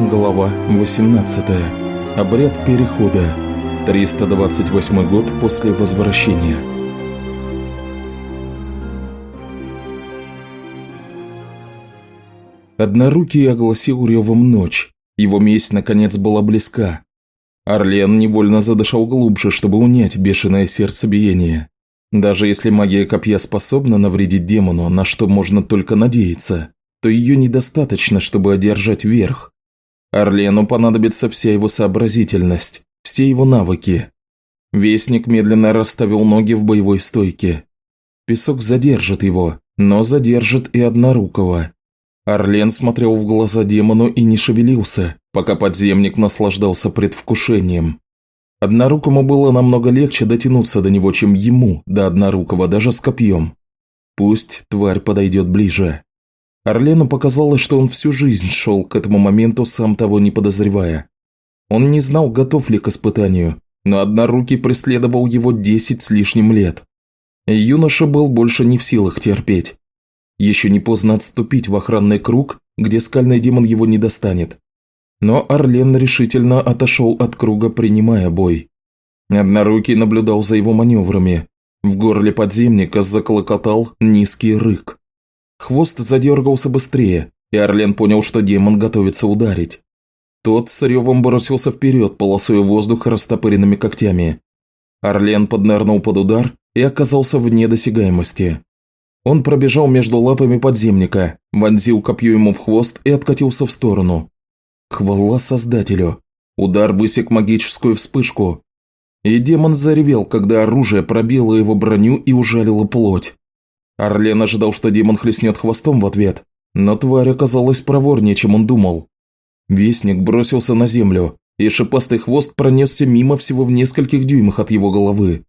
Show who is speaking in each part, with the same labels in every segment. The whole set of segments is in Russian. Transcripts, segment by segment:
Speaker 1: Глава 18. Обряд перехода. 328 год после возвращения. Однорукий огласил ревом ночь. Его месть наконец была близка. Орлен невольно задышал глубже, чтобы унять бешеное сердцебиение. Даже если магия копья способна навредить демону, на что можно только надеяться, то ее недостаточно, чтобы одержать верх. Орлену понадобится вся его сообразительность, все его навыки. Вестник медленно расставил ноги в боевой стойке. Песок задержит его, но задержит и однорукого. Орлен смотрел в глаза демону и не шевелился, пока подземник наслаждался предвкушением. Однорукому было намного легче дотянуться до него, чем ему, до однорукого, даже с копьем. Пусть тварь подойдет ближе. Орлену показалось, что он всю жизнь шел к этому моменту, сам того не подозревая. Он не знал, готов ли к испытанию, но однорукий преследовал его десять с лишним лет. Юноша был больше не в силах терпеть. Еще не поздно отступить в охранный круг, где скальный демон его не достанет. Но Орлен решительно отошел от круга, принимая бой. Однорукий наблюдал за его маневрами. В горле подземника заклокотал низкий рык. Хвост задергался быстрее, и Орлен понял, что демон готовится ударить. Тот с ревом бросился вперед, полосуя воздух растопыренными когтями. Орлен поднырнул под удар и оказался вне досягаемости. Он пробежал между лапами подземника, вонзил копье ему в хвост и откатился в сторону. Хвала Создателю! Удар высек магическую вспышку. И демон заревел, когда оружие пробило его броню и ужалило плоть. Орлен ожидал, что демон хлестнет хвостом в ответ, но тварь оказалась проворнее, чем он думал. Вестник бросился на землю, и шипастый хвост пронесся мимо всего в нескольких дюймах от его головы.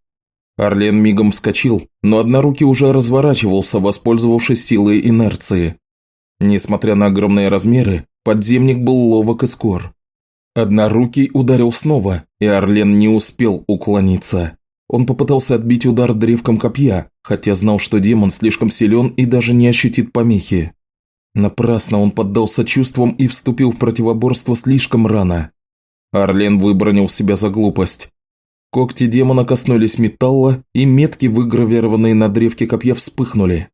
Speaker 1: Орлен мигом вскочил, но однорукий уже разворачивался, воспользовавшись силой инерции. Несмотря на огромные размеры, подземник был ловок и скор. Однорукий ударил снова, и Орлен не успел уклониться. Он попытался отбить удар древком копья, хотя знал, что демон слишком силен и даже не ощутит помехи. Напрасно он поддался чувствам и вступил в противоборство слишком рано. Орлен выбронил себя за глупость. Когти демона коснулись металла, и метки, выгравированные на древке копья, вспыхнули.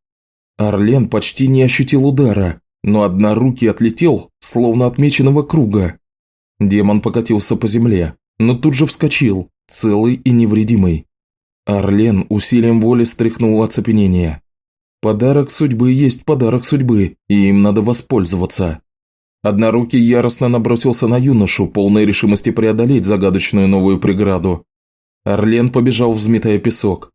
Speaker 1: Орлен почти не ощутил удара, но однорукий отлетел, словно отмеченного круга. Демон покатился по земле, но тут же вскочил, целый и невредимый. Орлен усилием воли стряхнул оцепенение. Подарок судьбы есть подарок судьбы, и им надо воспользоваться. Однорукий яростно набросился на юношу, полной решимости преодолеть загадочную новую преграду. Орлен побежал, взметая песок.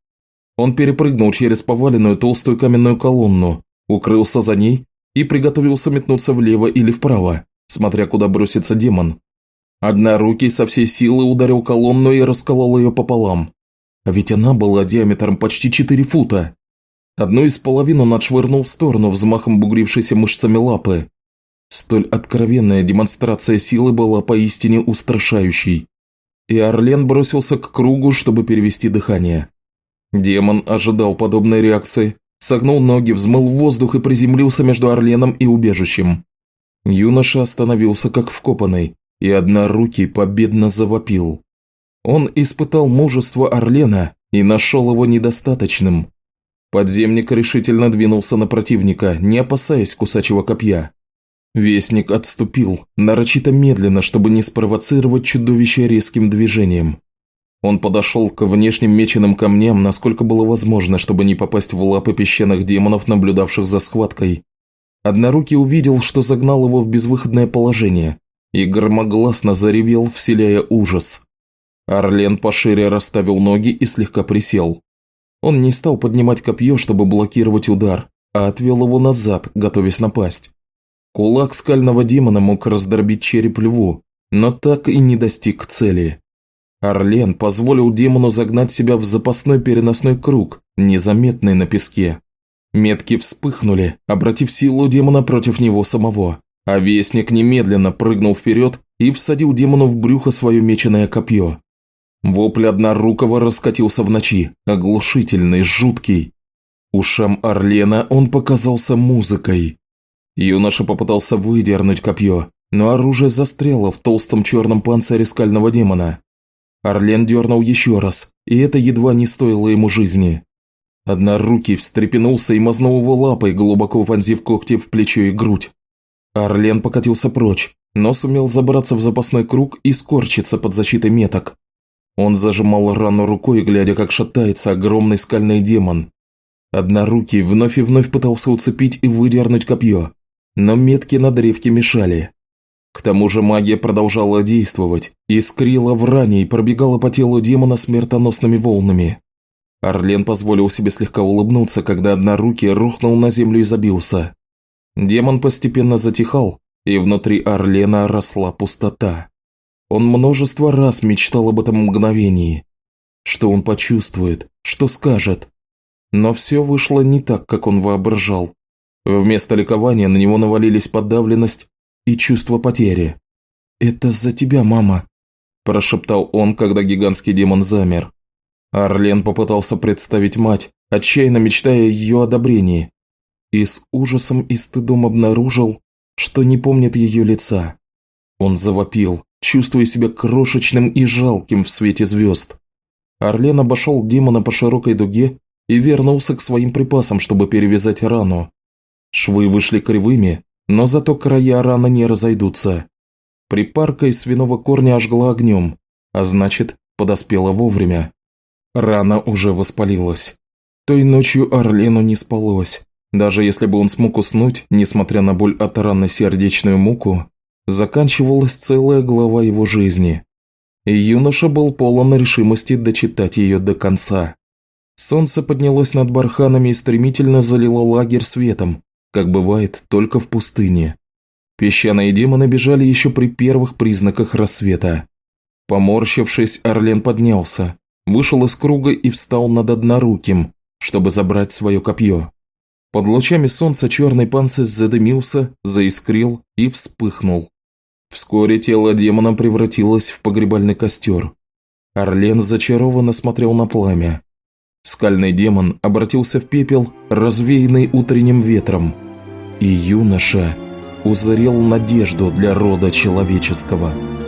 Speaker 1: Он перепрыгнул через поваленную толстую каменную колонну, укрылся за ней и приготовился метнуться влево или вправо, смотря куда бросится демон. Однорукий со всей силы ударил колонну и расколол ее пополам. А ведь она была диаметром почти 4 фута. Одну из половин он отшвырнул в сторону взмахом бугрившейся мышцами лапы. Столь откровенная демонстрация силы была поистине устрашающей. И Орлен бросился к кругу, чтобы перевести дыхание. Демон ожидал подобной реакции, согнул ноги, взмыл в воздух и приземлился между Орленом и убежищем. Юноша остановился как вкопанный, и однорукий победно завопил. Он испытал мужество Орлена и нашел его недостаточным. Подземник решительно двинулся на противника, не опасаясь кусачего копья. Вестник отступил, нарочито медленно, чтобы не спровоцировать чудовище резким движением. Он подошел к внешним меченым камням, насколько было возможно, чтобы не попасть в лапы песчаных демонов, наблюдавших за схваткой. Однорукий увидел, что загнал его в безвыходное положение, и громогласно заревел, вселяя ужас. Орлен пошире расставил ноги и слегка присел. Он не стал поднимать копье, чтобы блокировать удар, а отвел его назад, готовясь напасть. Кулак скального демона мог раздробить череп льву, но так и не достиг цели. Орлен позволил демону загнать себя в запасной переносной круг, незаметный на песке. Метки вспыхнули, обратив силу демона против него самого. А вестник немедленно прыгнул вперед и всадил демону в брюхо свое меченое копье. Вопль однорукого раскатился в ночи, оглушительный, жуткий. Ушам Орлена он показался музыкой. Юноша попытался выдернуть копье, но оружие застряло в толстом черном панцире скального демона. Орлен дернул еще раз, и это едва не стоило ему жизни. Однорукий встрепенулся и мазнул его лапой, глубоко вонзив когти в плечо и грудь. Орлен покатился прочь, но сумел забраться в запасной круг и скорчиться под защитой меток. Он зажимал рану рукой, глядя, как шатается огромный скальный демон. Однорукий вновь и вновь пытался уцепить и выдернуть копье, но метки на древке мешали. К тому же магия продолжала действовать, искрила в ране и пробегала по телу демона смертоносными волнами. Орлен позволил себе слегка улыбнуться, когда однорукий рухнул на землю и забился. Демон постепенно затихал, и внутри Орлена росла пустота. Он множество раз мечтал об этом мгновении. Что он почувствует, что скажет. Но все вышло не так, как он воображал. Вместо ликования на него навалились подавленность и чувство потери. «Это за тебя, мама», – прошептал он, когда гигантский демон замер. Арлен попытался представить мать, отчаянно мечтая ее одобрении, и с ужасом и стыдом обнаружил, что не помнит ее лица. Он завопил, чувствуя себя крошечным и жалким в свете звезд. Орлен обошел демона по широкой дуге и вернулся к своим припасам, чтобы перевязать рану. Швы вышли кривыми, но зато края раны не разойдутся. Припарка из свиного корня ожгла огнем, а значит, подоспела вовремя. Рана уже воспалилась. Той ночью Орлену не спалось. Даже если бы он смог уснуть, несмотря на боль от раны сердечную муку, заканчивалась целая глава его жизни. И юноша был полон решимости дочитать ее до конца. Солнце поднялось над барханами и стремительно залило лагерь светом, как бывает только в пустыне. Песчаные демоны бежали еще при первых признаках рассвета. Поморщившись, Орлен поднялся, вышел из круга и встал над одноруким, чтобы забрать свое копье. Под лучами солнца черный панцирь задымился, заискрил и вспыхнул. Вскоре тело демона превратилось в погребальный костер. Орлен зачарованно смотрел на пламя. Скальный демон обратился в пепел, развеянный утренним ветром – и юноша узрел надежду для рода человеческого –